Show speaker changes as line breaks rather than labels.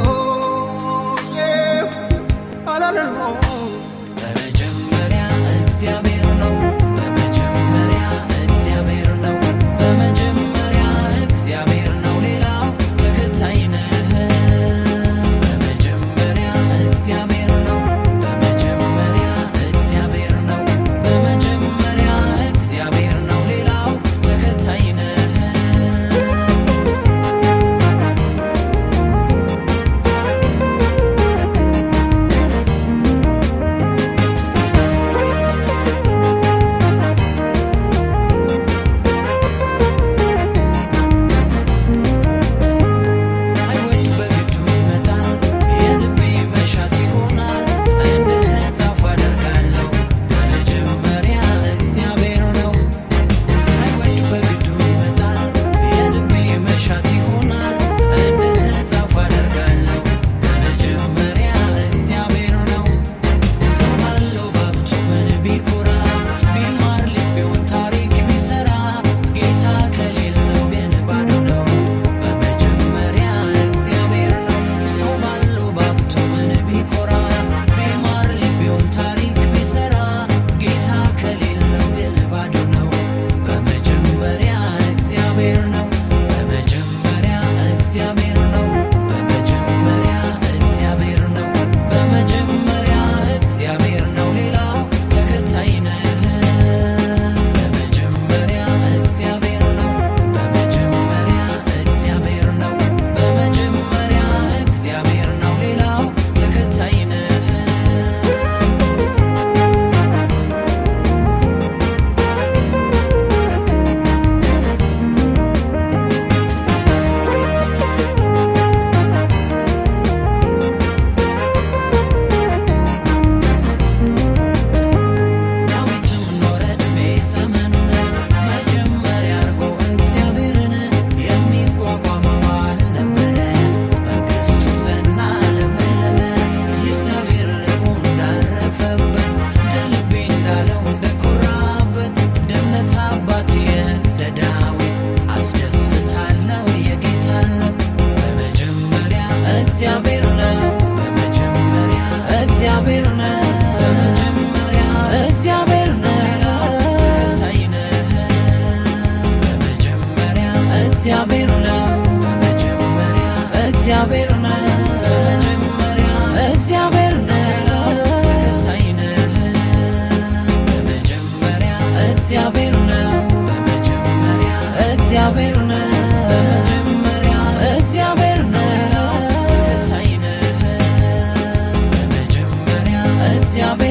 Oh, yeah. oh, no, no, no. desgraciadamente. እግዚአብሔር ነው በመጀመሪያ እግዚአብሔር ነ በመጀመሪያ እግዚአብሔር ነው ተከታይ ነው በመጀመሪያ እግዚአብሔር ነው በመጀመሪያ እግዚአብሔር ነው በመጀመሪያ እግዚአብሔር ነው በመጀመሪያ እግዚአብሔር se